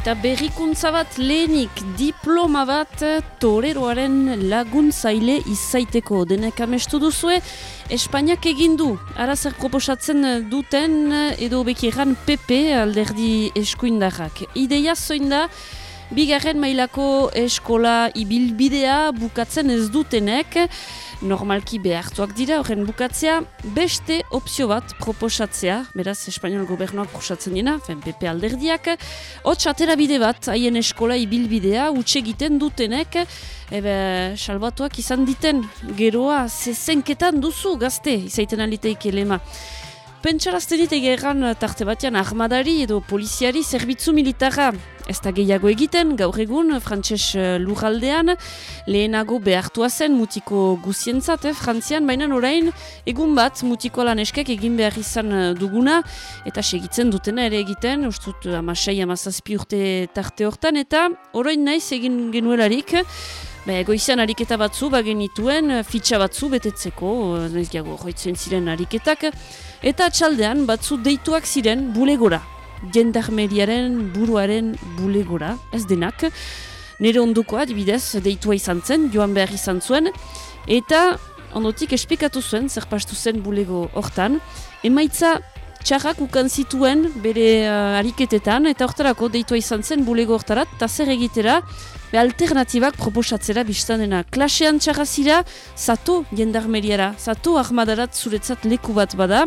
Eta berrikuntza bat lehenik diploma bat toreroaren laguntzaile izaiteko denek amestu duzue. Espainiak egin du, arazer proposatzen duten edo bekiran PP alderdi eskuindarrak. Ideia zoin da, bigarren mailako eskola ibilbidea bukatzen ez dutenek, normalki behartuak dira, horren bukatzea, beste opzio bat proposatzea, beraz, Espainiol gobernuak proposatzen dina, fen PP alderdiak, hotx atera bide bat, haien eskola ibilbidea, utxe egiten dutenek, ebe, salbatuak izan diten, geroa, zezenketan duzu, gazte, izaiten aliteik elema. Pentsarazten dit egeran tarte batean armadari edo poliziari zerbitzu militarra. Ez da gehiago egiten, gaur egun, frantses eh, lujaldean, lehenago behartua zen mutiko guzientzat, eh, frantzian, baina orain egun bat mutiko lan eskek egin behar izan eh, duguna, eta segitzen dutena ere egiten, ustut amasei amazazpi urte tarte hortan, eta orain naiz egin genuelarik, Be, goizian ariketa batzu, bagenituen, fitxa batzu betetzeko, naiz gehiago, hoitzen ziren ariketak, Eta txaldean batzu deituak ziren bulegora. Gendarmeriaren buruaren bulegora, ez denak. Nere onduko adibidez deitua izan zen, joan behar izan zuen. Eta ondotik esplikatu zuen, zer pastu zen bulego hortan. Emaitza txarrak ukan zituen bere uh, ariketetan, eta hortarako deitua izan zen bulego hortarat, eta zer egitera, be alternatibak proposatzera biztanena. Klasean txarrazira, zato gendarmeriara, zato armadarat zuretzat leku bat bada,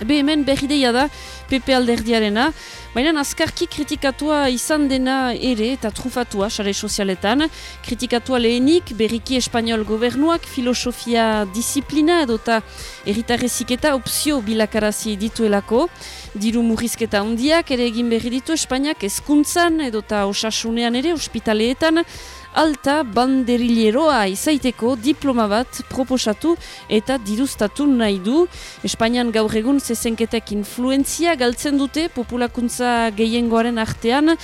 Be hemen berrideia da PP alderdiarena, baina azkarki kritikatua izan dena ere eta trufatua sare sozialetan. Kritikatua lehenik berriki espanol gobernuak filosofia disiplina edo eta erritarrezik eta opzio bilakarazi dituelako. Diru murrizketa handiak ere egin berri ditu Espainiak ezkuntzan edo eta osasunean ere ospitaleetan alta banderilleroa izaiteko diploma bat proposatu eta dirustatu nahi du. Espainian gaur egun zezenketek influenzia galtzen dute populakuntza gehiengoaren artean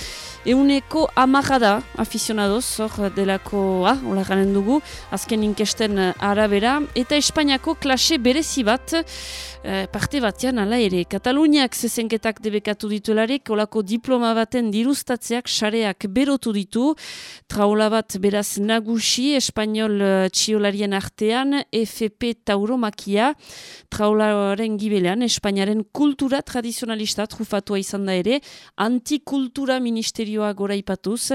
euneko amarrada afizionadoz, hor delako, ah, hola garen dugu, azken inkesten arabera, eta Espainiako klase berezi bat, eh, parte batean ala ere. Kataluniak zezenketak debekatu dituelarik, olako diploma baten dirustatzeak sareak berotu ditu, traula bat beraz nagusi, espainol uh, txiolarien artean, FP tauromakia, traularen gibelean, Espainiaren kultura tradizionalista trufatua izan da ere, antikultura ministerio ministerioa gora ipatuz,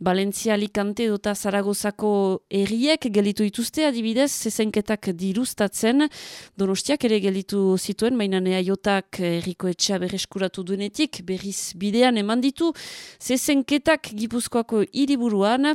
Valentzia Alicante dota Zaragozako erriek gelitu dituzte adibidez, zezenketak dirustatzen, donostiak ere gelitu zituen, baina nea jotak erriko etxea berreskuratu duenetik, berriz bidean eman ditu, zezenketak gipuzkoako hiriburuan,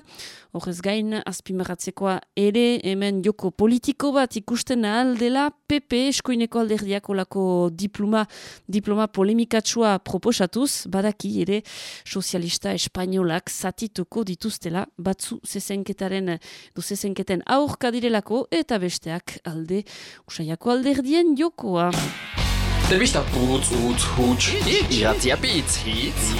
horrez gain azpimarratzekoa ere hemen joko politiko bat ikusten ahal dela PP eskoineko alderdiak olako diploma, diploma polemikatsua proposatuz, badaki ere sozialista espainolak zatituko dituztela batzu zezenketaren du zezenketen aurka direlako eta besteak alde usaiako alderdien jokoa. Telbista putz, utz, huts, iratzia pitz, hitz.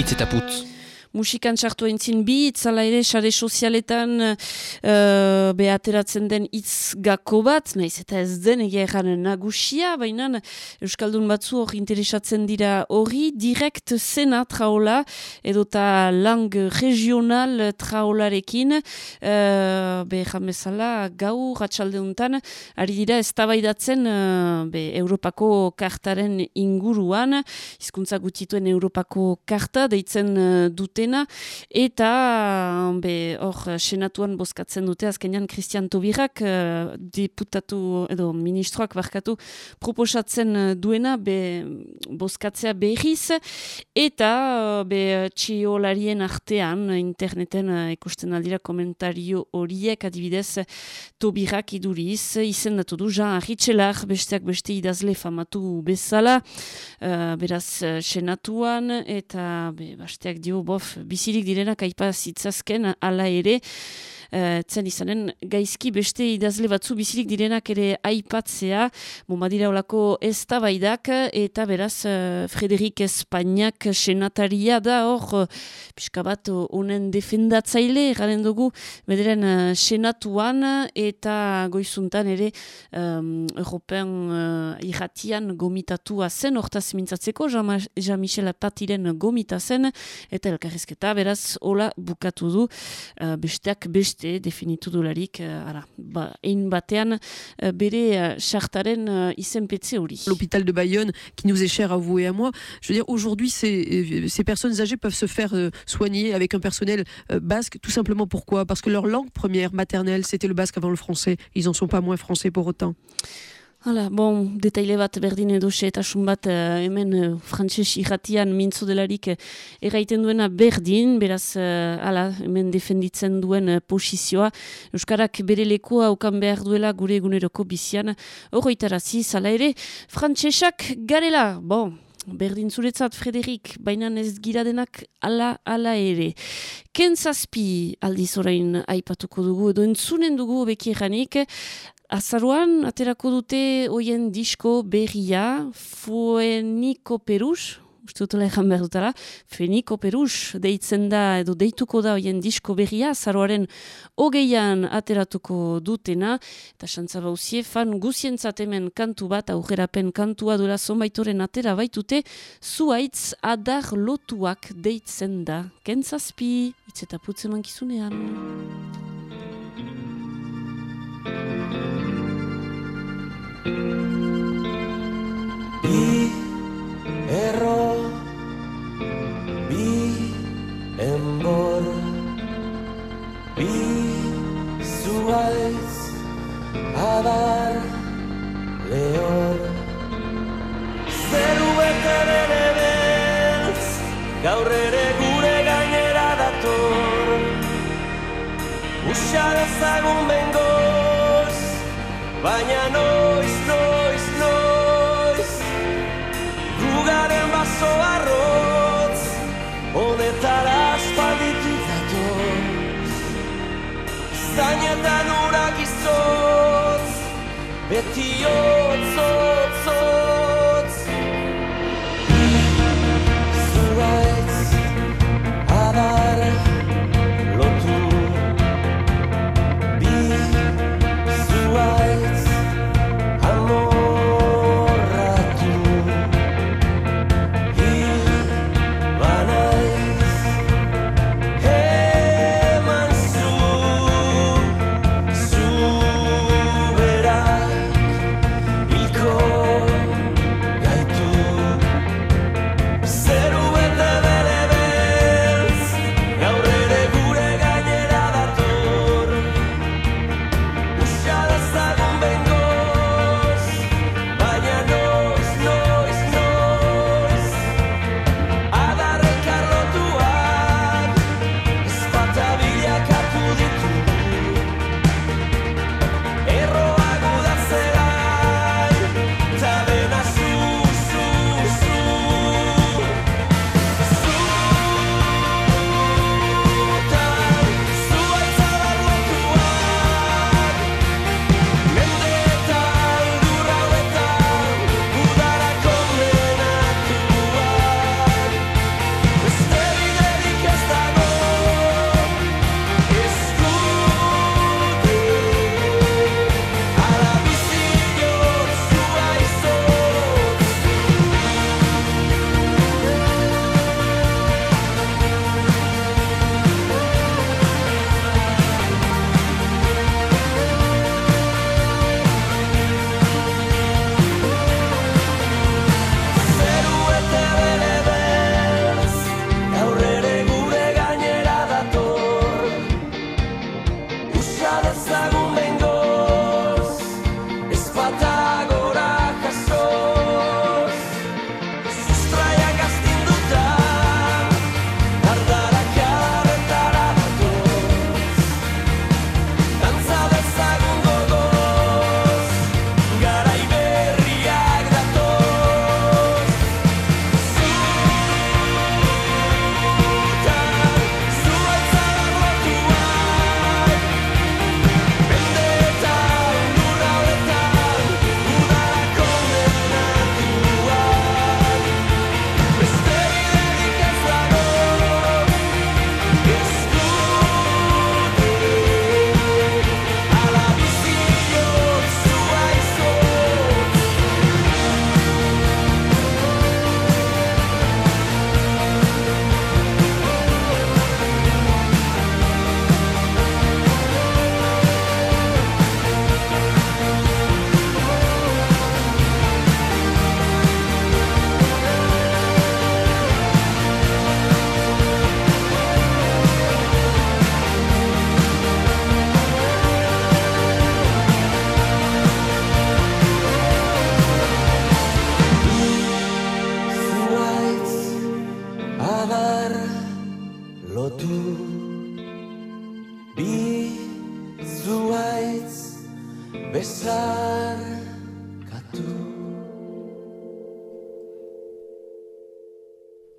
Itz eta putz musikan sartu entzin bi, itzala ere, sare sozialetan uh, behateratzen den itz gako bat, naiz eta ez den egeran nagusia, baina Euskaldun batzu hori interesatzen dira hori, direkt zena traola, edota lang regional traolarekin, uh, be jamezala gau ratxaldeuntan, ari dira ez tabaidatzen uh, be, Europako kartaren inguruan, hizkuntza gutituen Europako karta, deitzen uh, dute dutena, eta be, hor senatuan bozkatzen dute, azkenean Christian Tobirak uh, deputatu edo ministroak barkatu proposatzen duena be, bozkatzea berriz, eta be, txiolarien artean interneten ikusten aldira komentario horiek adibidez Tobirak iduriz, izendatu du Jean Arritxelar, besteak beste idazle famatu bezala, uh, beraz senatuan, eta be, basteak dio bof bizirik direnak aipa zitzazken ala ere uh, zen izanen gaizki beste idazle batzu bizirik direnak ere aipatzea, bombadira olako ez eta beraz uh, Frederik Espainiak senataria da hor, uh, pixka bat honen defendatzaile, garen dugu, bederen uh, senatuan eta goizuntan ere um, European uh, irratian gomitatua zen, hortaz mintzatzeko, Jean-Michel Patiren gomita zen, eta elkarrizketa, beraz, hola bukatu du, uh, besteak beste definitu dolarik, uh, ara, ba, ein batean uh, bere chartaren uh, izenpetze hori. L'hôpital de Bayonne, qui nous est cher à vous et à moi, je veux dire, aujourd'hui, ces, ces personnes âgées peuvent se faire euh, soigner avec un personnel basque, tout simplement pourquoi? Parce que leur langue première, maternelle, c'était le basque avant le français. Ils en sont pas moins français pour autant. Hala, bon, detaile bat berdin edo xeetasun bat uh, hemen uh, frantses irratian mintzo delarik uh, erraiten duena berdin, beraz, uh, hala, hemen defenditzen duen uh, posizioa. Euskarak bere lekua aukan behar duela gure eguneroko bizian, horretarazi, zala ere, frantsesak garela, bon, Berdin zuretzat, Frederik, baina ez gira denak ala, ala ere. Ken zazpi aldiz orain aipatuko dugu, edo entzunen dugu beki eranik, Azaruan, aterako dute hoien disko berria, Fueniko Perus, uste dutela egan behar dutela, Fueniko Perus, deitzen da, edo deituko da hoien disko berria, azaruaren hogeian ateratuko dutena, eta xantza bauzie, fan guzientzat hemen kantu bat, aurrerapen kantua dura zonbaitoren atera baitute, zuaitz adar lotuak deitzen da. Kentzazpi, itzetaputzen mankizunean. Bi erro Bi enbor Bi zuaiz Adar lehor Zeru bete bere beltz Gaur ere gure gainera dator. Usa dezagun bengoz Baina Beti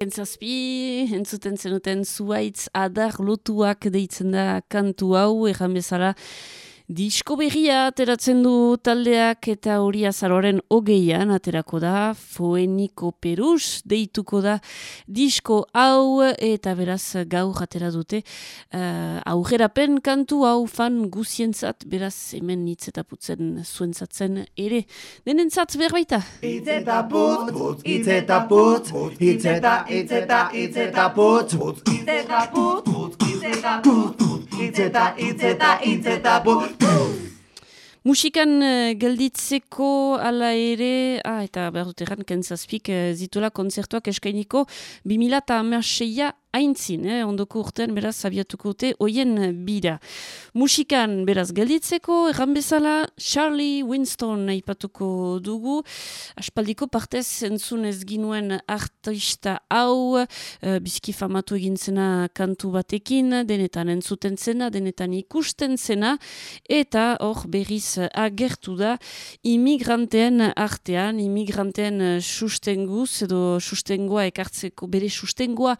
Entzazpi, entzuten zenuten zuaitz adar lotuak deitzen da kantu hau, erran bezala disko berria ateratzen du taldeak eta hori azaroren hogeian aterako da, foeniko perus deituko da disko hau eta beraz gaur atera dute uh, aurrerapen kantu hau fan guzientzat, beraz hemen hitz eta putzen zuentzatzen ere. Denentzat berbaita? Itz eta putz, putz, itz eta putz, itz eta, itz eta, itz eta putz, putz, itz eta putz, putz, itz eta putz, itz eta, itz eta, itz eta putz, putz. Musikan uh, gelditzeko ala ere, ah, eta behar dut erran, kentzazpik uh, zituela konzertuak eskainiko 2000 eta haintzin, eh, ondoko urtean beraz abiatuko dute oien bira. Musikan beraz gelditzeko, erran bezala Charlie Winston aipatuko dugu, aspaldiko partez entzun ez ginuen artista hau, uh, bizki famatu egin zena kantu batekin, denetan entzuten zena, denetan ikusten zena, eta hor berriz agertu da imigranteen artean, imigranteen sustenguz, edo sustengoa ekartzeko, bere sustengoa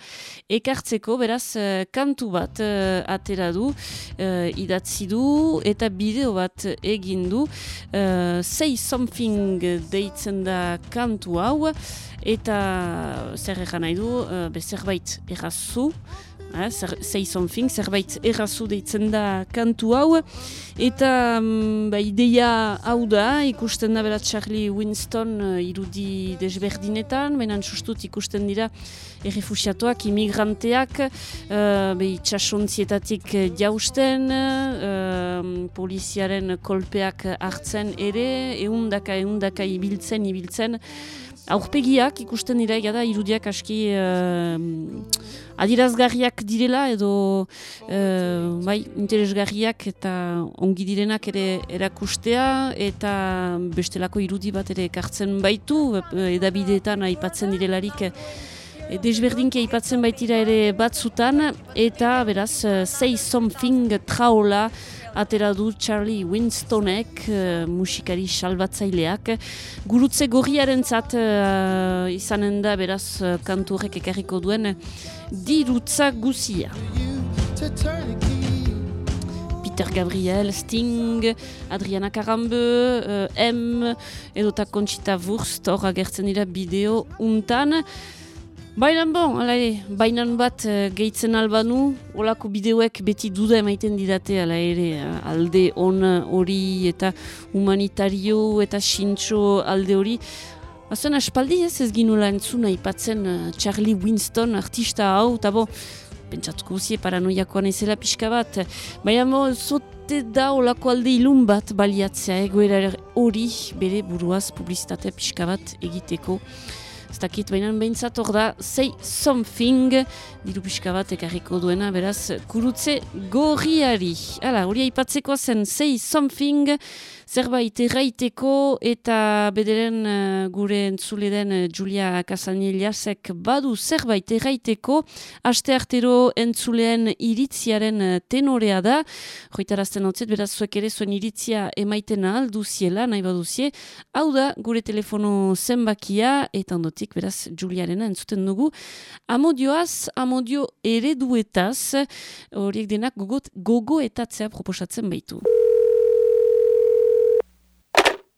ekartzeko, beraz, uh, kantu bat uh, atera du, uh, idatzi du, eta bideo bat egin du, Say Something deitzen da kantu hau, eta zer egan nahi du, bezerbait errazu, Eh, say something, zerbait errazu deitzen da kantu hau, eta um, ba, ideia hau da, ikusten da bera Charlie Winston uh, irudi desberdinetan, benan sustut ikusten dira errefusiatuak, imigranteak, uh, be, itxasontzietatik jausten, uh, poliziaren kolpeak hartzen ere, eundaka, eundaka ibiltzen, ibiltzen, aurpegiak ikusten dira, da irudiak aski adirazgarriak direla edo uh, bai, interesgarriak eta ongi direnak ere erakustea eta bestelako irudi bat ere ekartzen baitu edabideetan aipatzen direlarik E, desberdinki aipatzen baitira ere batzutan, eta beraz, uh, say something traola atera du Charlie Winstonek, uh, musikari salbatzaileak. Gurutze gorriaren zat uh, izanen da beraz kantu horrek ekarriko duen dirutza guzia. Peter Gabriel, Sting, Adriana Karambe, M, edota Conchita Wurst, hor agertzen dira bideo untan. Bainan bon, ala ere, bainan bat uh, gehitzen albanu, olako bideoek beti duda emaiten didate, ala ere, uh, alde on hori eta humanitario eta sintxo alde hori. Azuen aspaldi ez ez ginula entzuna ipatzen uh, Charlie Winston artista hau, eta bo, pentsatuko guzie paranoiakoan ezela pixka bat. Baina mo, zote da olako alde ilun bat baliatzea, egoera hori bere buruaz publizitatea pixka bat egiteko. Dakit, baina behintzat hor da, say something, diru pixka bat ekarriko duena, beraz, kurutze gorriari. Hala, hori aipatzeko zen, say something, zerbait erraiteko eta bederen uh, gure entzule den uh, Julia Casanillasek badu zerbait erraiteko. Aste artero entzuleen iritziaren uh, tenorea da. Joitarazten hotzet, beraz zuek ere zuen iritzia emaiten alduziela, nahi baduzie. Hau da gure telefono zenbakia eta ondotik beraz Juliarena entzuten dugu. Amodioaz, amodio ereduetaz horiek denak gogo, gogo etatzea proposatzen baitu.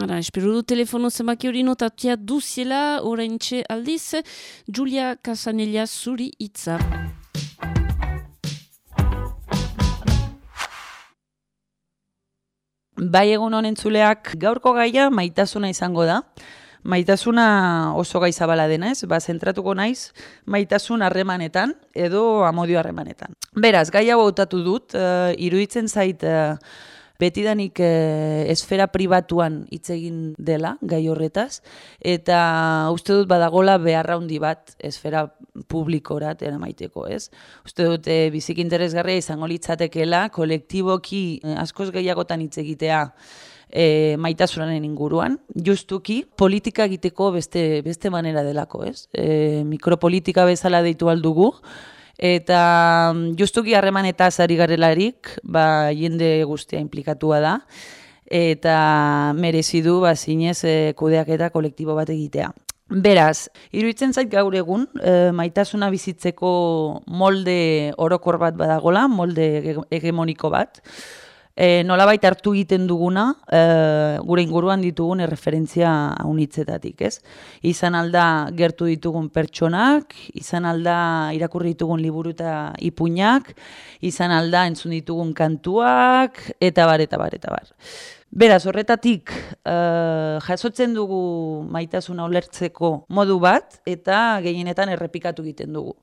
Ara, espero du telefono zemaki hori notatia duziela, orain txe aldiz, Julia Casanella zuri itza. Bai egun honen zuleak gaurko gaia maitasuna izango da. Maitasuna oso gai zabala dena ez, ba, zentratuko naiz maitasun harremanetan edo amodio harremanetan. Beraz, gai hau hautatu dut, uh, iruditzen zait uh, betidanik e, esfera pribatuan hitz egin dela gai horretaz, eta uste dut badagola beharra handi bat esfera publikorat eramaiteko, ez? Uste dut e, bizik interesgarria izango litzatekeela kolektiboki e, askoz gehiagotan hitz egitea e, maitasunaren inguruan, justuki politika egiteko beste, beste manera delako, ez? E, mikropolitika bezala deitu aldugu, eta mm, justuki harreman eta zari garelarik, ba, jende guztia implikatua da, eta merezi du ba, zinez e, kudeak eta kolektibo bat egitea. Beraz, iruditzen zait gaur egun, e, maitasuna bizitzeko molde orokor bat badagola, molde hegemoniko bat, e, nolabait hartu egiten duguna e, gure inguruan ditugun erreferentzia haunitzetatik, ez? Izan alda gertu ditugun pertsonak, izan alda irakurri ditugun liburu eta ipuinak, izan alda entzun ditugun kantuak, eta bar, eta bar, eta bar. Beraz, horretatik uh, jasotzen dugu maitasuna ulertzeko modu bat, eta gehienetan errepikatu egiten dugu.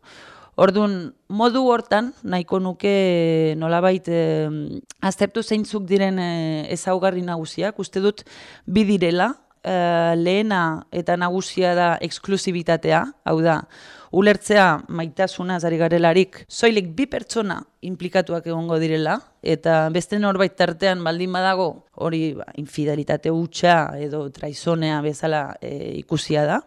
Orduan, modu hortan, nahiko nuke nolabait eh, aztertu zeintzuk diren eh, ezaugarri nagusiak, uste dut bi direla, eh, lehena eta nagusia da eksklusibitatea, hau da, ulertzea maitasuna zari garelarik, soilik bi pertsona implikatuak egongo direla, eta beste norbait tartean baldin badago, hori ba, infidelitate hutsa edo traizonea bezala e, ikusia da.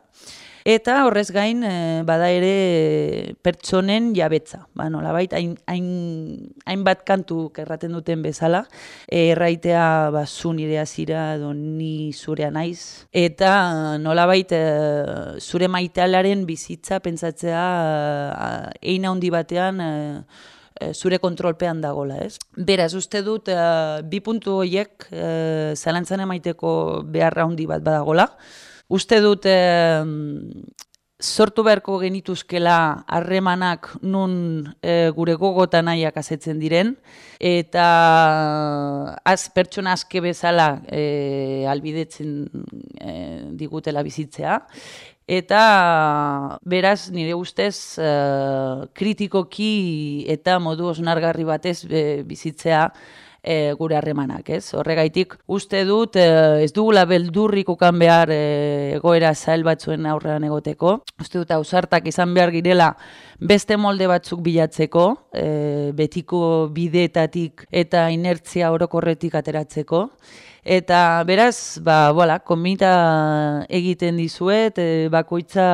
Eta horrez gain, e, bada ere pertsonen jabetza. Ba, nola baita, hain, hain, hain bat kantu erraten duten bezala, erraitea ba, zu nire azira, edo ni zurea naiz. Eta nola baita, e, zure maitealaren bizitza pentsatzea e, ein handi batean, zure kontrolpean dagola, ez? Beraz, uste dut, bi puntu horiek zalantzan emaiteko beharra handi bat badagola, uste dut sortu beharko genituzkela harremanak nun e, gure gogotan nahiak azetzen diren, eta az pertsona aske bezala e, albidetzen e, digutela bizitzea, eta beraz nire ustez e, kritikoki eta modu osnargarri batez e, bizitzea, e, gure harremanak, ez? Horregaitik uste dut e, ez dugula beldurrik ukan behar e, egoera zail batzuen aurrean egoteko. Uste dut ausartak izan behar girela beste molde batzuk bilatzeko, e, betiko bideetatik eta inertzia orokorretik ateratzeko. Eta beraz, ba, voilà, komita egiten dizuet, e, bakoitza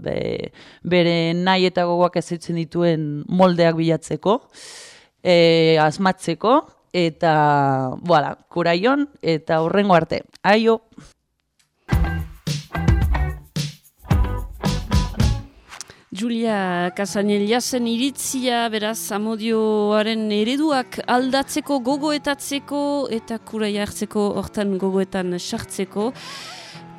be, bere nahi eta gogoak ezitzen dituen moldeak bilatzeko, e, asmatzeko, eta, voilà, kuraion, eta horrengo arte. Aio! Julia Casanel jasen iritzia, beraz, amodioaren ereduak aldatzeko, gogoetatzeko, eta kuraia hartzeko, hortan gogoetan sartzeko.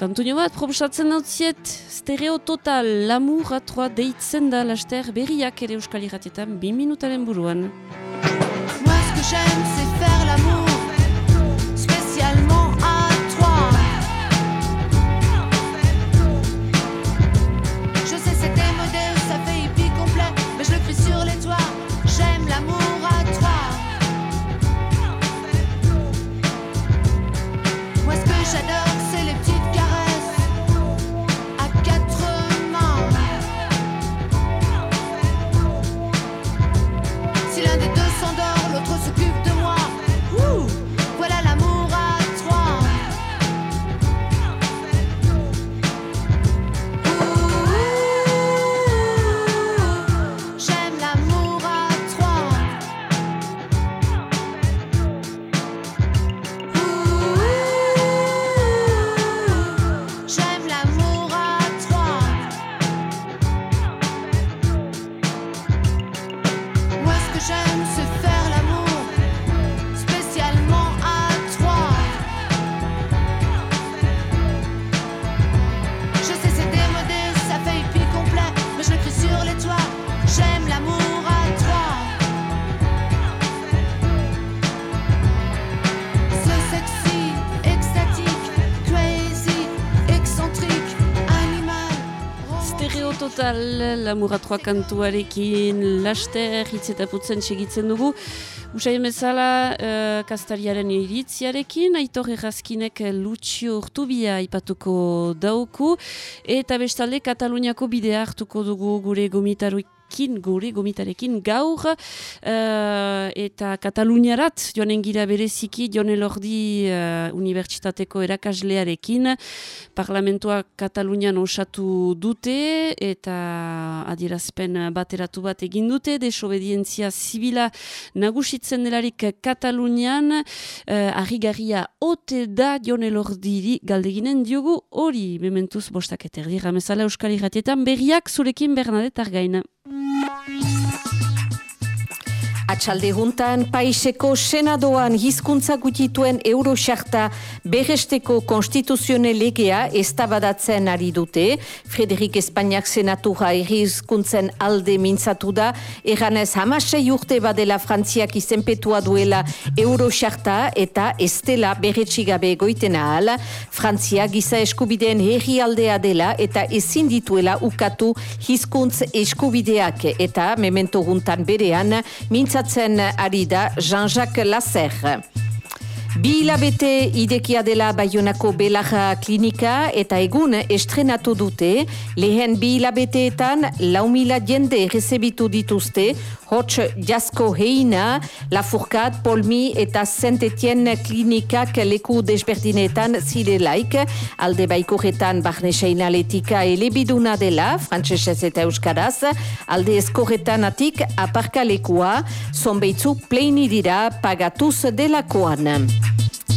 Kantunio bat, proposatzen dautziet, stereo total, lamur atroa deitzen da, laster berriak ere euskal irratietan, bi minutaren buruan. Lamuratroa kantuarekin, laster, hitz eta putzen segitzen dugu. Usai emezala, uh, kastariaren iritziarekin, aitor errazkinek Lucio Urtubia ipatuko dauku, eta bestalde Kataluniako bidea hartuko dugu gure gomitaruik kin gure gomitarekin gaur uh, eta Kataluniarat joanen gira bereziki Jon Elordi uh, Unibertsitateko erakaslearekin. Parlamentua Katalunian osatu dute eta adierazpen bateratu bat egin dute. Desobedientzia zibila nagusitzen delarik Katalunian uh, argigarria ote da Jon Elordiri galdeginen diogu hori. Mementuz bostak eterdi ramezala Euskal Iratietan berriak zurekin Bernadette Argaina. Bye. Juntan, paiseko senadoan hizkuntza gutituen euroxarta beresteko konstituzione legea estabadatzen ari dute. Frederik Espainiak senatura hizkuntzen alde mintzatu da, eranez hamasei urte badela Frantziak izenpetua duela euroxarta eta estela beretxigabe goiten ahal. Frantzia giza eskubideen herri aldea dela eta ezin dituela ukatu hizkuntz eskubideak eta memento juntan berean Jean-Jacques Lasserre. Bi hilabete idekia dela Bayonako Belaja Klinika eta egun estrenatu dute, lehen bi hilabeteetan lau mila jende rezebitu dituzte, hots jasko heina, Lafurkat, Polmi eta Saint-Etienne klinikak leku desberdinetan zirelaik, alde baikorretan barne seinaletika elebiduna dela, frantsesez eta euskaraz, alde eskorretan atik aparkalekua, zonbeitzu pleini dira pagatuz delakoan.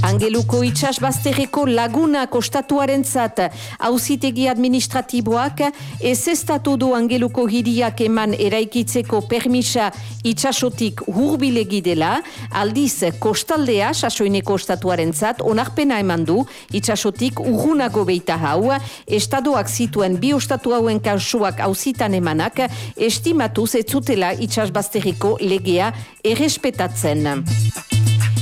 Angeluko itxas bazterreko laguna kostatuaren zat. Hausitegi administratiboak ez estatu du Angeluko hiriak eman eraikitzeko permisa itxasotik hurbilegi dela, aldiz kostaldea sasoineko estatuaren zat onarpena eman du. Itxasotik urgunago beita hau, estadoak zituen bi ostatu hauen kasuak hausitan emanak, estimatuz ez zutela itxas bazterreko legea errespetatzen.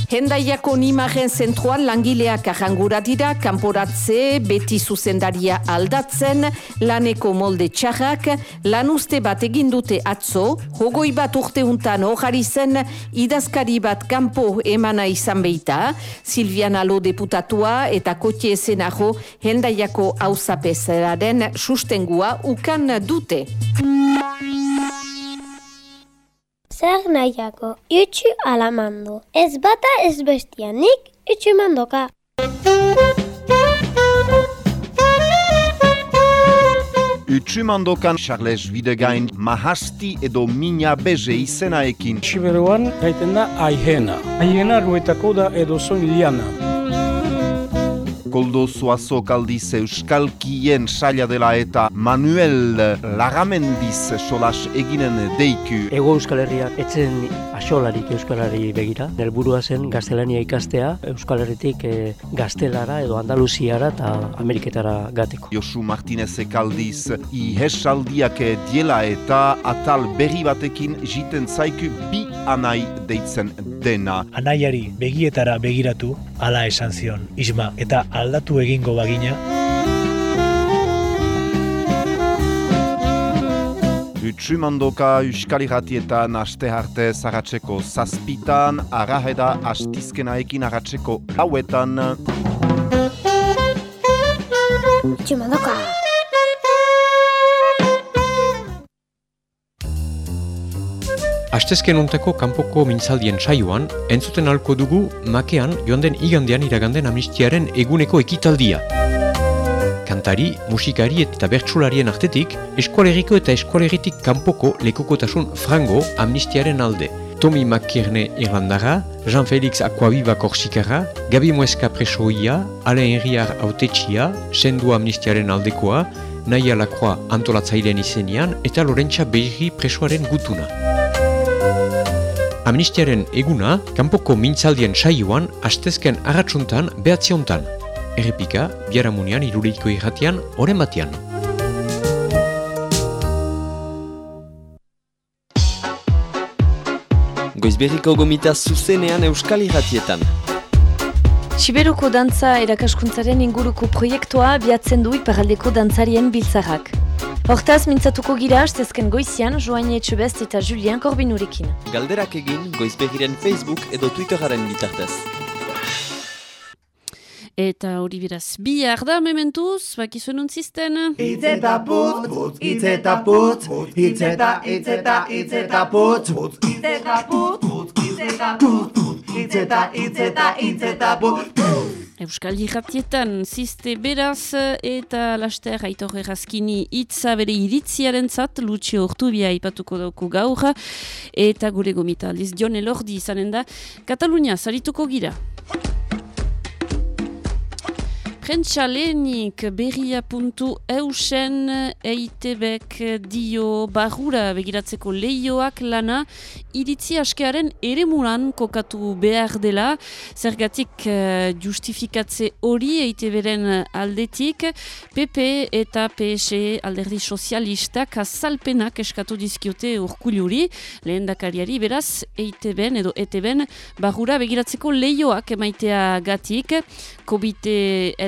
Hendaiako nimaren zentroan langileak arrangura dira, kanporatze, beti zuzendaria aldatzen, laneko molde txarrak, lan uste bat egin atzo, hogoi bat urte untan hojari zen, idazkari bat kanpo emana izan beita, Silvian Alo deputatua eta kotie esenajo hendaiako hauzapezeraren sustengua ukan dute. Zer nahiako, itxu alamando. Ez bata ez bestia, nik itxu mandoka. Utsumandokan Charles Widegain mahasti edo mina beze izenaekin. Siberuan gaiten da aihena. Aihena ruetako da edo zoin liana. Koldo Zuazo kaldiz Euskalkien saila dela eta Manuel Lagamendiz solas eginen deiku. Ego Euskal Herriak etzen asolarik Euskalari begira. Helburua zen gaztelania ikastea Euskal Herritik e, gaztelara edo Andaluziara eta Ameriketara gateko. Josu Martinez kaldiz ihesaldiak diela eta atal berri batekin jiten zaiku bi anai deitzen dena. Anaiari begietara begiratu, ala esan zion, isma, eta aldatu egingo bagina. Utsumandoka Euskal Iratietan aste arte zaratzeko zazpitan, araheda astizkenaekin arratzeko lauetan. Utsumandoka! Astezken unteko kanpoko mintzaldien saioan, entzuten alko dugu makean joan den igandean iraganden amnistiaren eguneko ekitaldia. Kantari, musikari eta bertsularien artetik, eskualeriko eta eskualeritik kanpoko lekukotasun frango amnistiaren alde. Tomi Makirne Irlandara, Jean-Félix Aquaviva Korsikara, Gabi Mueska Presoia, Alain Herriar Autetxia, Sendu Amnistiaren aldekoa, Naia Lakroa antolatzailean izenean eta Lorentza Beiri Presoaren gutuna. Amnistiaren eguna, kanpoko mintzaldien saioan, astezken agatsuntan behatziontan. Errepika, biaramunian iruleiko irratian, oren batean. Goizberriko gomita zuzenean euskal irratietan. Siberuko dantza erakaskuntzaren inguruko proiektua biatzen du iparaldeko dantzarien biltzarrak. Hortaz, mintzatuko gira, astezken goizian, Joaine Etxebest eta Julien Korbinurekin. Galderak egin goizbegiren Facebook edo Twitteraren bitartez. Eta hori beraz, bihar da mementuz, bakizuen untzisten. Itz eta putz, putz, itz eta putz, itz eta, itz eta, itz eta putz, putz, itz eta putz, putz, itz eta putz, putz, itz eta, itz eta, itz eta putz, Euskal Jirratietan, ziste beraz eta laster aitor errazkini hitza bere iritziaren zat, Lucio Ortubia ipatuko dauko gaur, eta gure gomita aldiz Jon Elordi izanen da, Katalunia, zarituko gira. Prentsa lehenik berria puntu eusen eitebek dio barrura begiratzeko leioak lana iritzi askearen eremuran kokatu behar dela, zergatik uh, justifikatze hori eiteberen aldetik, PP eta PS alderdi sozialistak azalpenak eskatu dizkiote urkuluri, lehen dakariari beraz, eiteben edo eteben barrura begiratzeko leioak emaitea gatik, kobite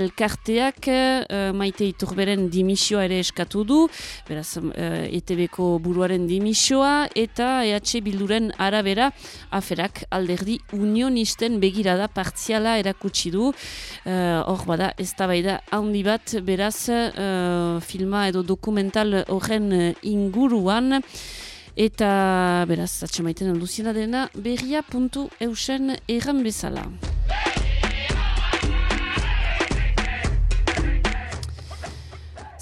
elkarteak uh, maite iturberen dimisioa ere eskatu du, beraz uh, ETB-ko buruaren dimisioa, eta EH Bilduren arabera aferak alderdi unionisten begirada partziala erakutsi du. Hor uh, bada, ez da baida handi bat, beraz uh, filma edo dokumental horren inguruan, eta beraz, atxamaiten alduzina dena, berria puntu eusen erran bezala.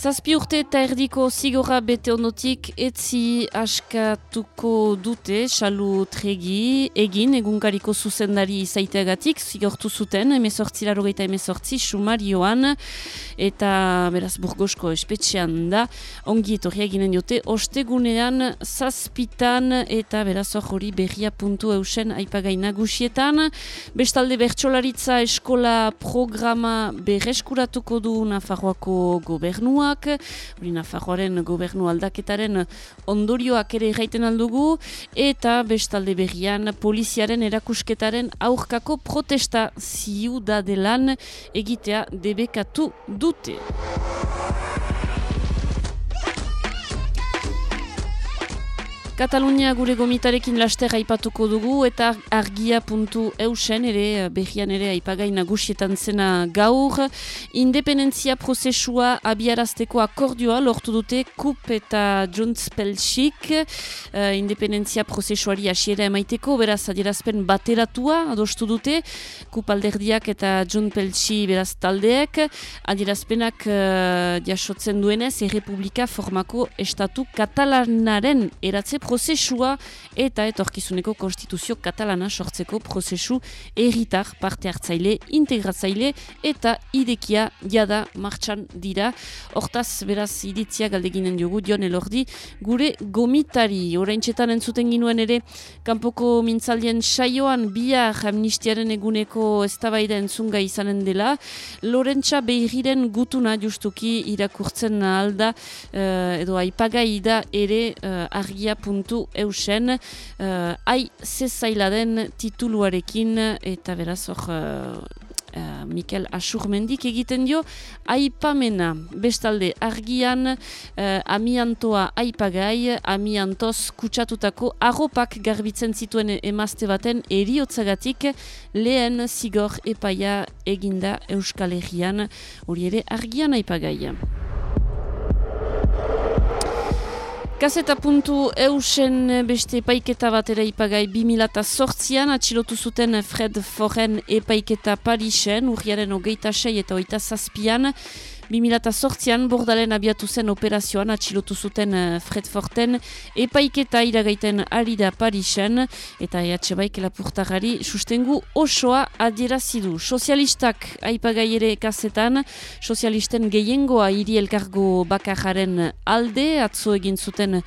Zazpi urte eta erdiko zigorra bete onotik etzi askatuko dute xalu tregi egin egunkariko zuzendari izaiteagatik zigortu zuten emezortzi larogeita emezortzi sumarioan eta beraz burgosko espetxean da ongi etorria ginen jote ostegunean zazpitan eta beraz hori berria puntu eusen aipagai nagusietan. Bestalde bertsolaritza eskola programa berreskuratuko du Nafarroako gobernua hori Nafarroaren gobernu aldaketaren ondorioak ere gaiten aldugu, eta bestalde berrian poliziaren erakusketaren aurkako protesta ziudadelan egitea debekatu dute. Katalunia gure gomitarekin laster aipatuko dugu eta argia puntu eusen ere behian ere aipagai nagusietan zena gaur. Independentzia prozesua abiarazteko akordioa lortu dute KUP eta Junts Pelchik. Uh, independentzia prozesuari asiera emaiteko beraz adierazpen bateratua adostu dute. KUP alderdiak eta Junts Pelchi beraz taldeek. Adierazpenak uh, jasotzen duenez Errepublika formako estatu katalanaren eratze prozesua eta etorkizuneko konstituzio katalana sortzeko prozesu erritar parte hartzaile, integratzaile eta idekia jada martxan dira. Hortaz, beraz, iditzia galdeginen jogu, dion elordi, gure gomitari, orain txetan entzuten ginuen ere, kanpoko mintzaldien saioan bihar amnistiaren eguneko eztabaida entzunga izanen dela, Lorentza behiriren gutuna justuki irakurtzen alda, uh, edo aipagai da ere uh, argia puntu eusen uh, ai zezaila tituluarekin eta beraz hor uh, Uh, Mikel Asurmendik egiten dio aipamena. Bestalde argian uh, amiantoa aipagai amiantoz kutsatutako arropak garbitzen zituen emazte baten eriotzagatik lehen zigor epaia eginda Euskal Herrian. Hori ere argian aipagai Kaseta puntu eusen beste epaiketa bat ere ipagai. 2008an atxilotu zuten Fred Foren epaiketa Parisen, urriaren hogeita sei eta oita zazpian, 2008an bordalen abiatu zen operazioan atxilotu zuten uh, Fred Forten. Epaiketa iragaiten ari da Parisen eta EH Baik lapurtarari sustengu osoa adierazidu. Sozialistak aipagai ere kasetan, sozialisten gehiengoa hiri elkargo bakararen alde, atzo egin zuten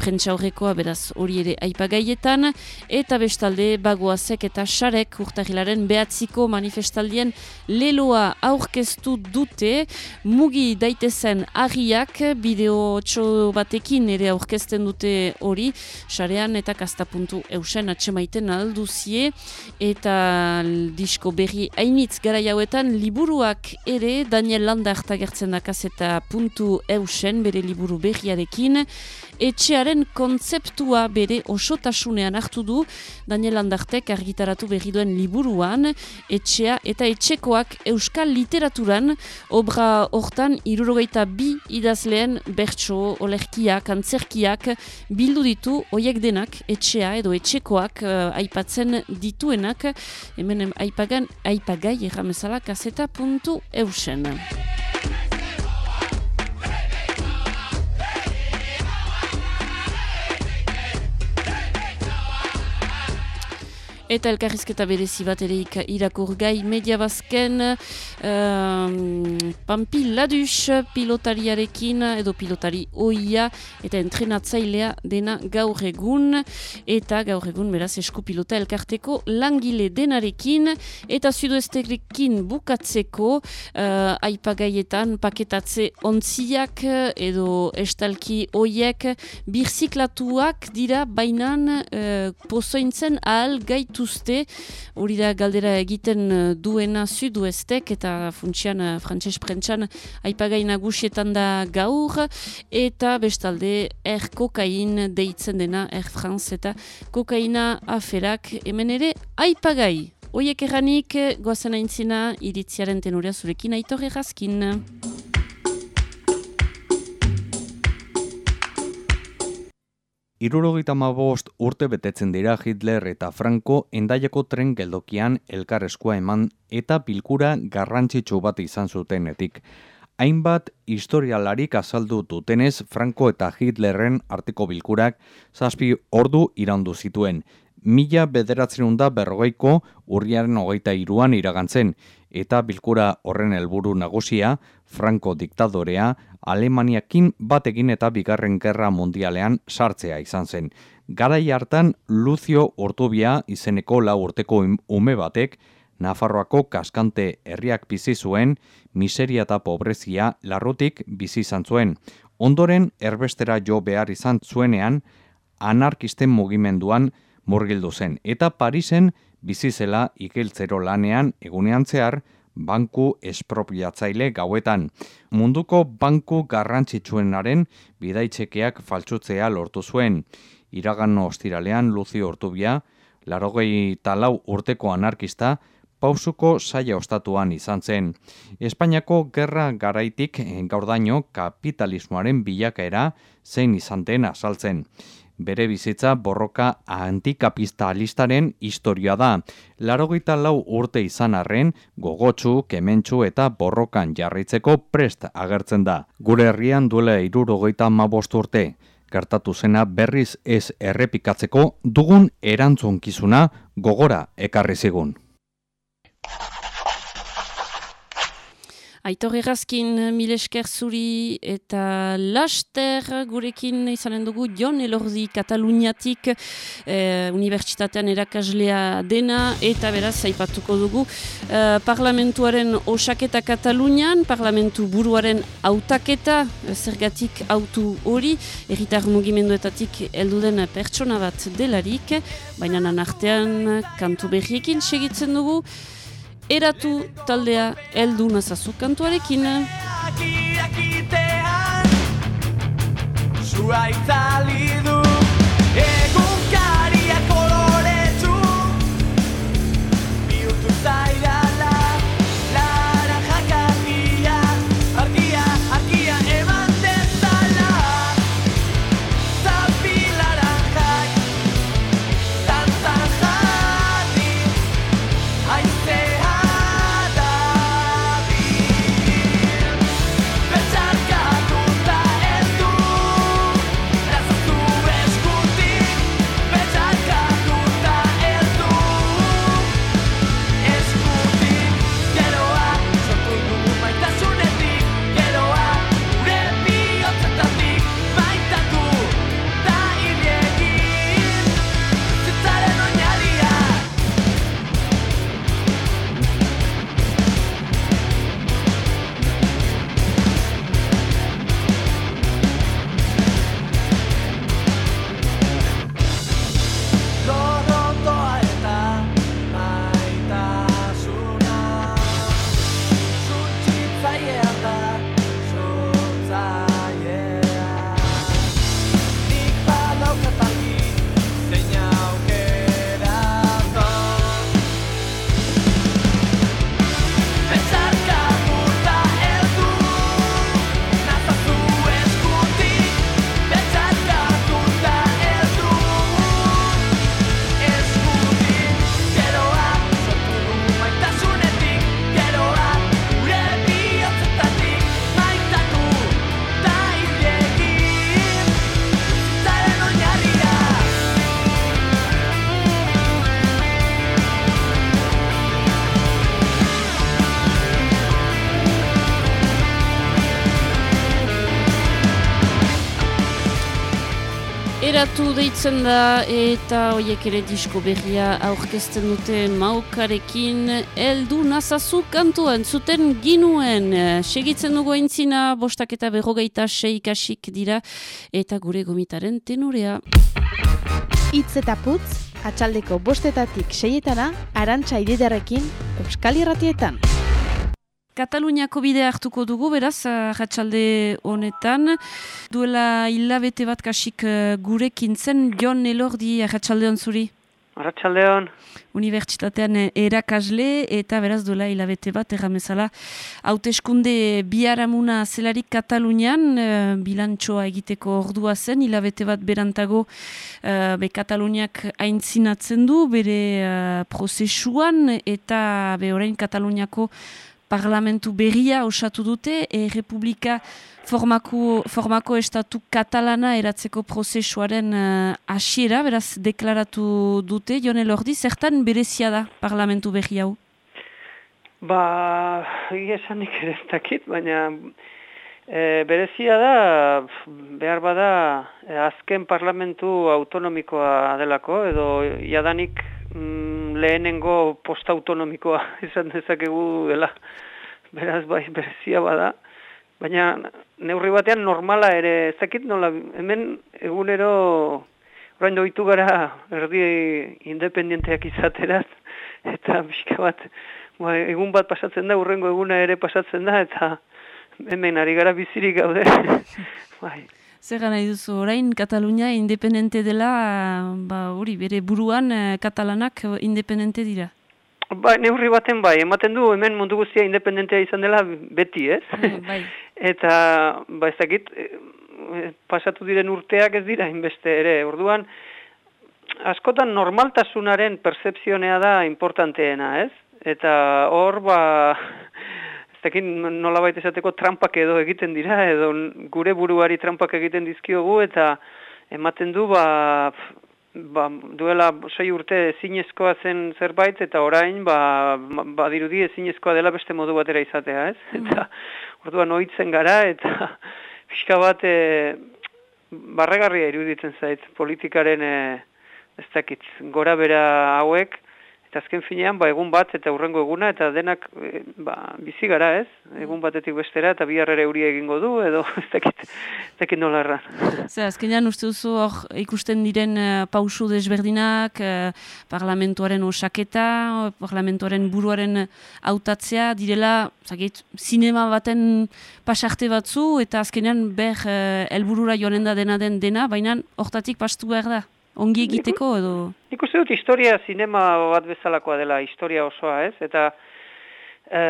prentsa horrekoa beraz hori ere aipagaietan, eta bestalde bagoazek eta xarek urtahilaren behatziko manifestaldien leloa aurkeztu dute, mugi daitezen agiak, bideo txo batekin ere aurkezten dute hori, sarean eta kastapuntu eusen atxemaiten alduzie, eta disko berri hainitz gara jauetan, liburuak ere Daniel Landart agertzen da kaseta puntu eusen, bere liburu berriarekin, etxearen kontzeptua bere osotasunean hartu du. Daniel Landartek argitaratu berri duen liburuan, etxea eta etxekoak euskal literaturan, obra hortan irurogeita bi idazleen bertso, olerkiak, antzerkiak bildu ditu hoiek denak etxea edo etxekoak uh, aipatzen dituenak, hemen aipagan, aipagai erramezala kaseta puntu eusen. Eta elkarrizketa berezi bat ere irakur gai media bazken um, Pampi Ladus pilotariarekin edo pilotari oia eta entrenatzailea dena gaur egun. Eta gaur egun beraz esku pilota elkarteko langile denarekin eta sudoesterekin bukatzeko uh, aipagaietan paketatze ontziak edo estalki oiek birziklatuak dira bainan uh, pozointzen ahal gait dituzte, hori da galdera egiten eh, duena zuduestek eta funtsian uh, frantses prentsan aipagai nagusietan da gaur eta bestalde er kokain deitzen dena er franz eta kokaina aferak hemen ere aipagai. Oiek erranik, goazen aintzina, iritziaren tenorea zurekin aitorre razkin. Irurogeita bost urte betetzen dira Hitler eta Franco endaiako tren geldokian elkarreskua eman eta bilkura garrantzitsu bat izan zutenetik. Hainbat historialarik azaldu dutenez Franco eta Hitlerren arteko bilkurak zazpi ordu irandu zituen. Mila bederatzen da berrogeiko urriaren hogeita iruan iragantzen, eta bilkura horren helburu nagusia, Franco diktadorea, Alemaniakin batekin eta bigarren gerra mundialean sartzea izan zen. Garai hartan Lucio Ortubia izeneko lau urteko ume batek, Nafarroako kaskante herriak bizi zuen, miseria eta pobrezia larrutik bizi izan zuen. Ondoren erbestera jo behar izan zuenean, anarkisten mugimenduan murgildu zen. Eta Parisen bizi zela ikeltzero lanean egunean zehar, banku espropiatzaile gauetan. Munduko banku garrantzitsuenaren bidaitzekeak faltsutzea lortu zuen. Iragan ostiralean Luzi Hortubia, larogei talau urteko anarkista, pausuko saia ostatuan izan zen. Espainiako gerra garaitik gaurdaino kapitalismoaren bilakaera zein izan den azaltzen bere bizitza borroka antikapistalistaren historia da. Larogeita lau urte izan arren, gogotsu, kementsu eta borrokan jarritzeko prest agertzen da. Gure herrian duela irurogeita mabost urte. Gertatu zena berriz ez errepikatzeko dugun erantzunkizuna gogora ekarri zigun. Aitor errazkin milesker zuri eta laster gurekin izanen dugu Jon Elordi Kataluniatik eh, Unibertsitatean erakaslea dena eta beraz zaipatuko dugu eh, parlamentuaren osaketa Katalunian, parlamentu buruaren autaketa, zergatik autu hori, erritar mugimenduetatik elduden pertsona bat delarik, baina nanartean kantu berriekin segitzen dugu, eratu taldea heldu nazazu kantuarekin. Zuaitzali du Eratu deitzen da eta hoiek ere disko berria aurkezten dute maukarekin eldu nazazu kantua entzuten ginuen. Segitzen dugu aintzina bostak eta berrogeita seikasik dira eta gure gomitaren tenorea. Itz eta putz, atxaldeko bostetatik seietana, arantxa ididarekin, Euskal Irratietan. Kataluniako bidea hartuko dugu, beraz, ratxalde honetan. Duela hilabete bat kasik eh, gurekin zen, Jon Elordi, ratxalde hon zuri? Arratxaldeon. Unibertsitatean eh, erakasle eta beraz duela hilabete bat erramezala hauteskunde biharamuna zelarik Katalunian bilantxoa egiteko ordua zen hilabete bat berantago be Kataluniak aintzinatzen du bere prozesuan eta be orain Kataluniako parlamentu berria osatu dute e, Republika formako, formako estatu katalana eratzeko prozesuaren hasiera beraz deklaratu dute, Jon Elordi, zertan berezia da parlamentu berri hau? Ba, esanik ere dakit, baina e, berezia da, behar bada, e, azken parlamentu autonomikoa delako, edo jadanik mm, lehenengo post-autonomikoa izan dezakegu dela. Beraz, bai, berezia bada. Baina, neurri batean normala ere, ez dakit nola, hemen egunero, orain doitu gara erdi independenteak izaterat, eta pixka bat, ba, egun bat pasatzen da, urrengo eguna ere pasatzen da, eta hemen ari gara bizirik gaude. bai. Zer nahi duzu, orain Katalunia independente dela, ba, hori, bere buruan eh, katalanak independente dira? Ba, neurri baten bai, ematen du hemen mundu guztia independentea izan dela beti, ez? bai. Eta, ba, ez dakit, e, pasatu diren urteak ez dira, inbeste ere, orduan, askotan normaltasunaren percepzionea da importanteena, ez? Eta hor, ba, dakit nola baita esateko trampak edo egiten dira, edo gure buruari trampak egiten dizkiogu, eta ematen du, ba, ba, duela sei urte ezinezkoa zen zerbait, eta orain, ba, badirudi ezinezkoa dela beste modu batera izatea, ez? Eta, orduan ohitzen gara, eta pixka bat, e, barregarria iruditzen zait, politikaren, e, ez dakit, gora bera hauek, eta azken finean, ba, egun bat eta urrengo eguna, eta denak e, ba, bizi gara ez, egun batetik bestera, eta bi harrera euria egingo du, edo ez dakit, ez dakit nola erra. Zer, azkenean uste duzu hor ikusten diren uh, pausu desberdinak, uh, parlamentuaren osaketa, parlamentuaren buruaren hautatzea, direla, zakit, sinema baten pasarte batzu, eta azkenean ber uh, elburura joanen da dena den dena, baina hortatik pastu behar da ongi egiteko edo... Nik uste dut historia zinema bat bezalakoa dela, historia osoa ez, eta e,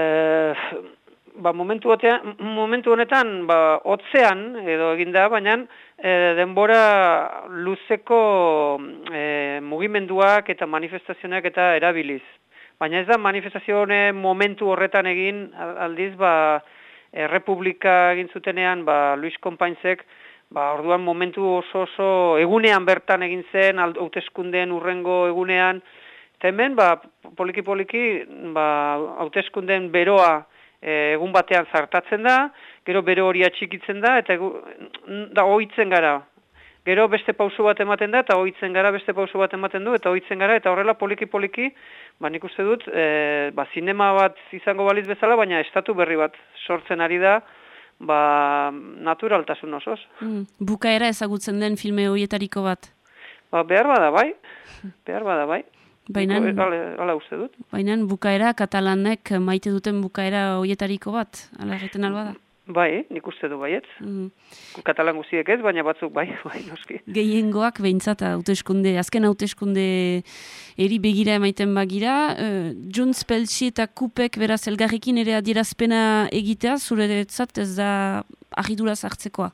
ba, momentu, batean, momentu honetan ba, otzean edo eginda, baina e, denbora luzeko e, mugimenduak eta manifestazioak eta erabiliz. Baina ez da manifestazio momentu horretan egin aldiz, ba, republika egin zutenean, ba, Luis Kompainzek, Ba, orduan momentu oso oso egunean bertan egin zen, hauteskundeen urrengo egunean, eta hemen, ba, poliki poliki, ba, hauteskundeen beroa e, egun batean zartatzen da, gero bero hori atxikitzen da, eta da ohitzen gara. Gero beste pausu bat ematen da, eta ohitzen gara beste pausu bat ematen du, eta ohitzen gara, eta horrela poliki poliki, ba, nik uste dut, e, ba, zinema bat izango baliz bezala, baina estatu berri bat sortzen ari da, ba, naturaltasun osoz. Mm, bukaera ezagutzen den filme horietariko bat? Ba, behar bada bai, behar bada bai. Baina, ala uste dut. Baina bukaera katalanek maite duten bukaera horietariko bat, ala egiten alba da? Bai, nik uste du baiet. Mm. Katalan guziek ez, baina batzuk bai, bai, noski. Gehiengoak behintzat hauteskunde, azken hauteskunde eri begira emaiten bagira. Uh, John Speltsi eta Kupek beraz elgarrekin ere adierazpena egitea, zure etzat ez da ahidura zartzekoa?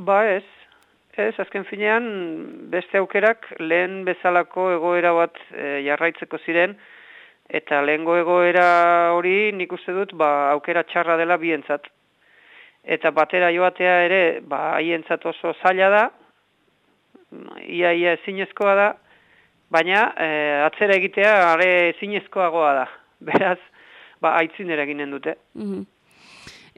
Ba ez, ez, azken finean beste aukerak lehen bezalako egoera bat e, jarraitzeko ziren, eta lehengo egoera hori nik uste dut ba, aukera txarra dela bientzat eta batera joatea ere, ba, haientzat oso zaila da, ia, ia ezinezkoa da, baina e, atzera egitea are ezinezkoagoa da. Beraz, ba, aitzin ere ginen dute. Mm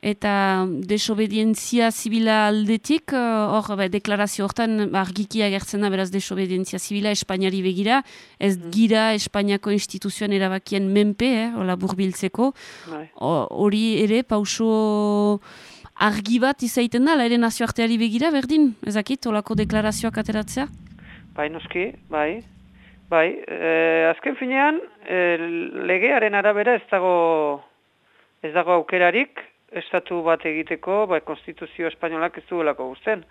eta desobedientzia zibila aldetik, eh, hor, uh, deklarazio hortan argiki agertzen da beraz desobedientzia zibila Espainiari begira, ez Mhm. gira Espainiako instituzioan erabakien menpe, eh, hola burbiltzeko, Bai. Hori ere pauso argi bat izaiten da, ala ere nazioarteari begira, berdin, ezakit, holako deklarazioak ateratzea? Bai, noski, bai. Bai, e, azken finean, e, legearen arabera ez dago, ez dago aukerarik, estatu bat egiteko, bai, konstituzio espainolak ez duelako guzten.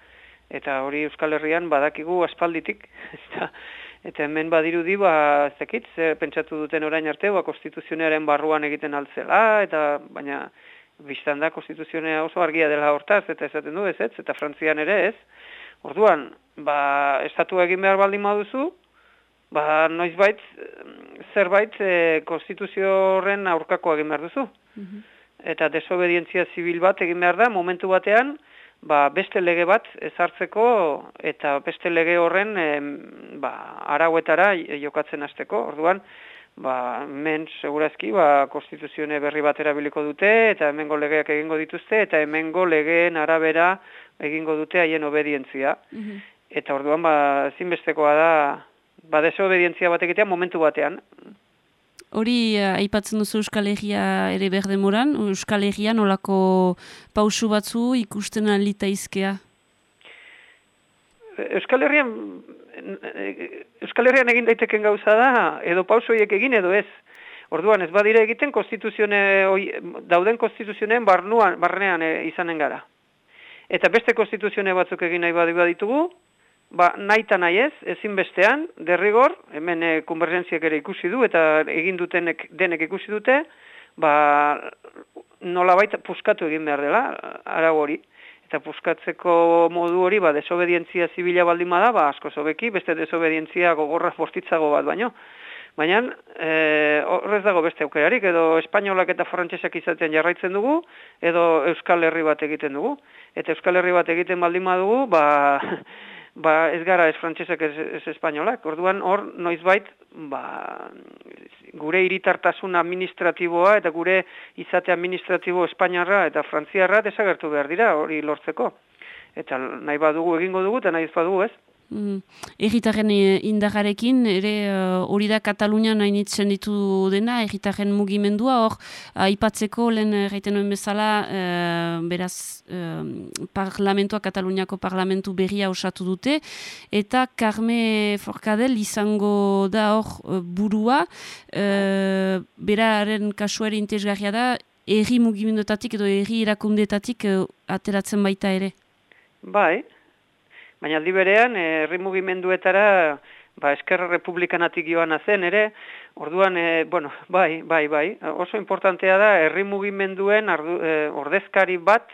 Eta hori Euskal Herrian badakigu aspalditik, eta, eta hemen badirudi, ba, ez dakit, zer pentsatu duten orain arte, ba, konstituzionearen barruan egiten altzela, eta baina biztan da konstituzionea oso argia dela hortaz, eta esaten du ez ez, eta Frantzian ere ez. Orduan, ba, estatu egin behar baldin baduzu, ba, noizbait, zerbait e, konstituzio horren aurkako egin behar duzu. Eta desobedientzia zibil bat egin behar da, momentu batean, ba, beste lege bat ezartzeko eta beste lege horren em, ba, arauetara jokatzen hasteko. Orduan, ba, hemen segurazki ba, konstituzione berri bat erabiliko dute eta hemengo legeak egingo dituzte eta hemengo legeen arabera egingo dute haien obedientzia. Eta orduan, ba, ezinbestekoa da, ba, desobedientzia bat egitea momentu batean. Hori eh, aipatzen duzu Euskal Herria ere berdemoran, Euskal Herria nolako pausu batzu ikusten alitaizkea? Euskal Herrian Euskal Herrian egin daiteken gauza da edo pauso horiek egin edo ez. Orduan ez badire egiten konstituzione dauden konstituzioneen barnuan barnean e, izanen gara. Eta beste konstituzione batzuk egin nahi badi baditugu, ba naita nahi ez, ezinbestean derrigor, hemen e, konvergentziak ere ikusi du eta egin dutenek denek ikusi dute, ba nolabait puskatu egin behar dela arau hori eta puskatzeko modu hori, ba, desobedientzia zibila baldin bada, ba, asko zobeki, beste desobedientzia gogorra bortitzago bat baino. Baina, e, horrez dago beste aukerarik, edo espainolak eta frantsesak izaten jarraitzen dugu, edo euskal herri bat egiten dugu. Eta euskal herri bat egiten baldin badugu, ba, ba ez gara ez frantsesak ez, ez espainolak. Orduan, hor, noizbait, ba, gure hiritartasun administratiboa eta gure izate administratibo espainiarra eta frantziarra desagertu behar dira hori lortzeko. Eta nahi badugu egingo dugu eta nahi ez badugu ez. Mm. Erritaren eh, indarrarekin, ere eh, hori da Katalunian hainitzen ditu dena, erritaren mugimendua, hor, aipatzeko lehen erraiten nuen bezala, eh, beraz, eh, parlamentua, Kataluniako parlamentu berria osatu dute, eta Carme Forcadell izango da hor eh, burua, eh, beraren kasuare intezgarria da, erri mugimenduetatik edo erri irakundetatik eh, ateratzen baita ere. Bai, baina aldi berean, eh, herri mugimenduetara ba, eskerra republikanatik joan zen ere, orduan, e, bueno, bai, bai, bai, oso importantea da, herri mugimenduen ardu, e, ordezkari bat,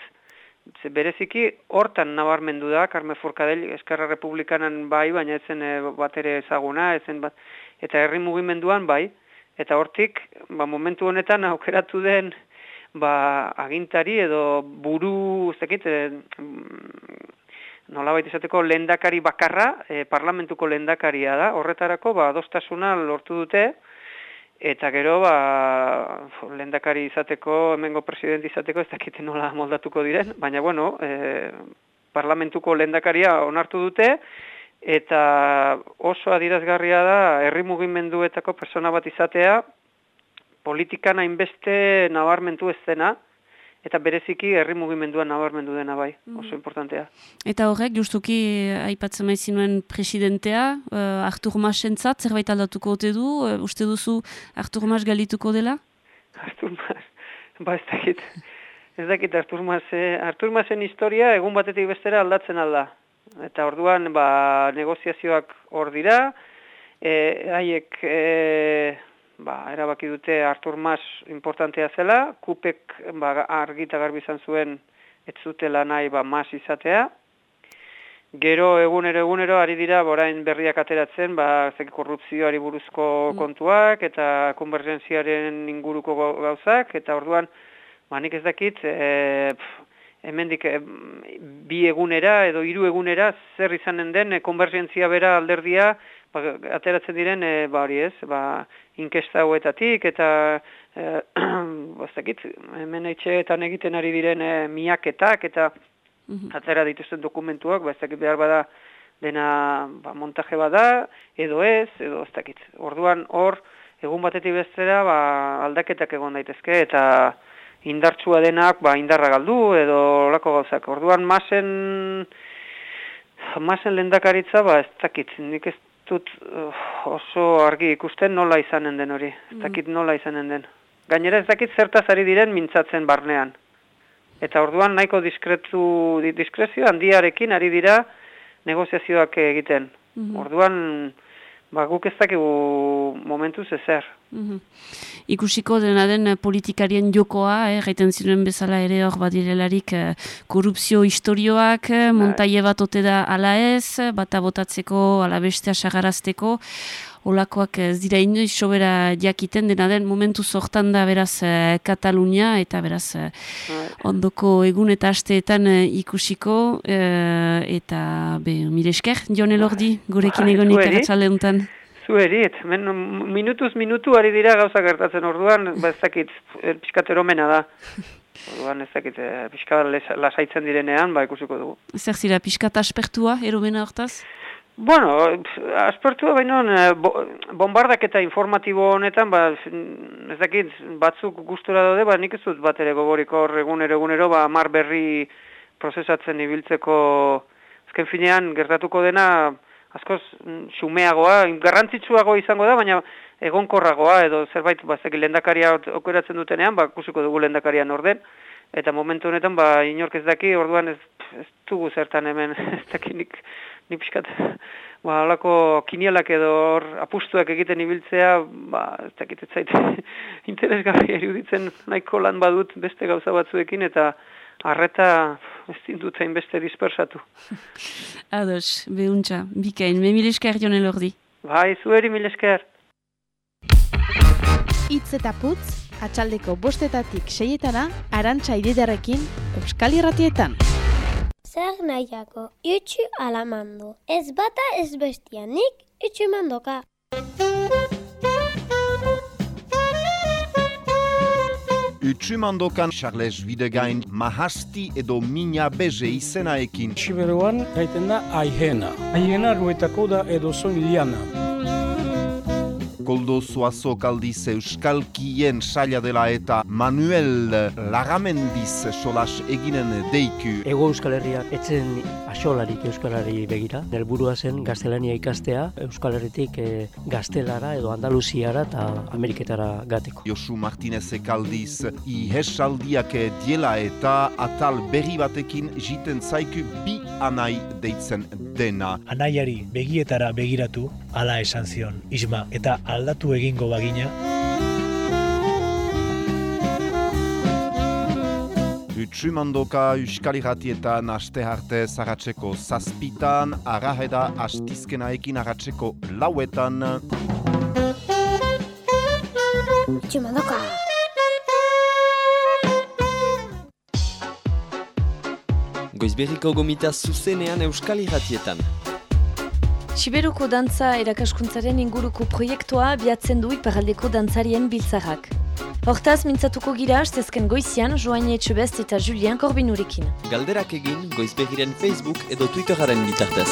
ze bereziki hortan nabarmendu da, Carme Forcadell, eskerra republikanan bai, baina ezen e, bat ere ezaguna, ezen bat, eta herri mugimenduan bai, eta hortik, ba, momentu honetan aukeratu den, ba, agintari edo buru, ez dakit, e, nolabait izateko lehendakari bakarra, e, parlamentuko lehendakaria da, horretarako ba, adostasuna lortu dute, eta gero ba, lehendakari izateko, hemengo presidente izateko, ez dakite nola moldatuko diren, baina bueno, e, parlamentuko lehendakaria onartu dute, eta oso adirazgarria da herri mugimenduetako persona bat izatea, politikan hainbeste nabarmentu ez dena, eta bereziki herri mugimenduan nabarmendu dena bai, oso importantea. Eta horrek, justuki, eh, aipatzen maizi nuen presidentea, uh, Artur Masentzat, zerbait aldatuko ote du, uh, uste duzu Artur Mas galituko dela? Artur Mas, ba ez dakit, ez dakit Artur Mas, eh, Artur Masen historia egun batetik bestera aldatzen alda. Eta orduan, ba, negoziazioak hor dira, e, haiek, e, ba, erabaki dute Artur Mas importantea zela, kupek ba, argita garbi izan zuen ez zutela nahi ba, Mas izatea. Gero egunero egunero ari dira orain berriak ateratzen, ba, zek korrupzioari buruzko kontuak eta konvergentziaren inguruko gauzak, eta orduan, ba, nik ez dakit, e, pf, hemendik eh, bi egunera edo hiru egunera zer izanen den e, konvergentzia bera alderdia ba, ateratzen diren e, ba hori ez, ba, inkesta hauetatik eta e, bostakit, hemen etxeetan egiten ari diren e, miaketak eta atera dituzten dokumentuak, ba, ez dakit behar bada dena ba, montaje bada, edo ez, edo ez dakit. Orduan hor, egun batetik bestera ba, aldaketak egon daitezke eta indartsua denak ba, indarra galdu edo olako gauzak. Orduan masen, masen lendakaritza ba, ez dakit, nik ez dut uh, oso argi ikusten nola izanen den hori, ez dakit nola izanen den. Gainera ez dakit zertaz ari diren mintzatzen barnean. Eta orduan nahiko diskretu, diskrezio handiarekin ari dira negoziazioak egiten. Orduan, ba, guk ez dakigu momentuz ezer. Mhm. Ikusiko dena den eh, politikarien jokoa, eh, gaiten ziren bezala ere hor badirelarik eh, korrupzio historioak, eh, montaie bat ote da ala ez, bata botatzeko, ala bestea sagarazteko, olakoak ez dira inoiz sobera jakiten dena den momentu zortan da beraz eh, Katalunia eta beraz eh, ondoko egun eta asteetan eh, ikusiko eta be, mire esker, Jon Elordi, gurekin Bai, egonik zueri. agatxalde honetan. Zueri, men, minutuz minutu ari dira gauza gertatzen orduan, ba ez dakit, er, eromena da. Orduan ez dakit, pixka lasaitzen direnean, ba ikusiko dugu. Zer zira, pixkat aspertua, eromena hortaz? Bueno, pf, aspertua baino eh, bo, bombardaketa informatibo honetan, ba, ez dakit, batzuk gustura daude, ba, nik ez dut bat ere gogorik hor egunero egunero, ba, mar berri prozesatzen ibiltzeko, azken finean, gertatuko dena, askoz mm, xumeagoa, garrantzitsuagoa izango da, baina egonkorragoa, edo zerbait, ba, dakit, lendakaria okeratzen dutenean, ba, kusiko dugu lendakarian orden, eta momentu honetan, ba, inork ez daki, orduan ez, ez dugu zertan hemen, ez daki nik, nik pixkat, ba, halako kinielak edo hor apustuak egiten ibiltzea, ba, ez dakit ez zait, interesgarria iruditzen nahiko lan badut beste gauza batzuekin, eta arreta ez dut zain beste dispersatu. Ados, behuntza, bikain, me mil esker Jon Elordi. Bai, zueri mil esker. Itz eta putz, atxaldeko bostetatik seietana, arantxa ididarekin, Euskal Irratietan. Zer nahiako, itxu alamando. Ez bata ez bestia, nik itxu mandoka. Utsumandokan Charles Widegain mahasti edo mina beze izenaekin. Siberuan gaiten da aihena. Aihena ruetako da edo zoin liana. Koldo Zoazo kaldiz Euskalkien saila dela eta Manuel Lagamendiz solas eginen deiku. Ego Euskal Herriak etzen axolarik Euskalari begira. Helburua zen gaztelania ikastea, Euskal Herritik eh, gaztelara edo Andaluziara eta Ameriketara gateko. Josu Martinez kaldiz ihesaldiak diela eta atal berri batekin jiten zaiku bi anai deitzen dena. Anaiari begietara begiratu, hala esan zion, isma, eta aldatu egingo bagina, Utsumandoka Euskal Irratietan aste arte zaratzeko zazpitan, araheda astizkenaekin arratzeko lauetan. Itxu mandoka. Goizberriko gomita zuzenean Euskal Irratietan. Siberuko dantza erakaskuntzaren inguruko proiektua biatzen du iparaldeko dantzarien biltzarrak. Hortaz, mintzatuko gira astezken goizian, Joaine Etxebest eta Julien Korbinurekin. Galderak egin Goizberriren Facebook edo Twitteraren bitartez.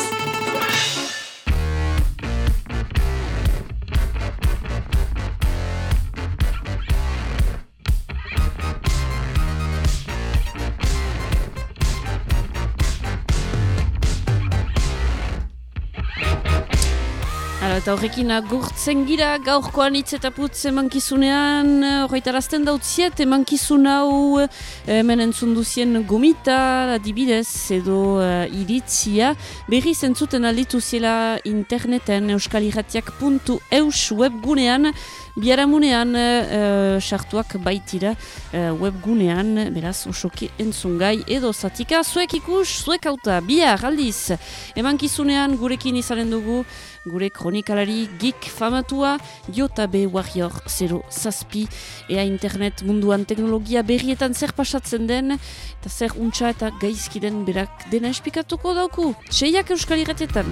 Eta horrekin agurtzen gira gaurkoan hitz eta putz emankizunean horretarazten dautziet emankizun hau eh, hemen entzun duzien gomita adibidez edo uh, iritzia. Berri zentzuten alditu zela interneten euskalirratiak.eus webgunean Biaramunean uh, sartuak baitira uh, webgunean, beraz, osoki entzungai edo zatika, zuek ikus, zuek auta, bihar aldiz. Emankizunean gurekin izanen dugu, gure kronikalari geek famatua, Jota B. Warrior 0 zazpi, ea internet munduan teknologia berrietan zer pasatzen den, eta zer untxa eta gaizki den berak dena espikatuko dauku. Seiak euskal irratietan.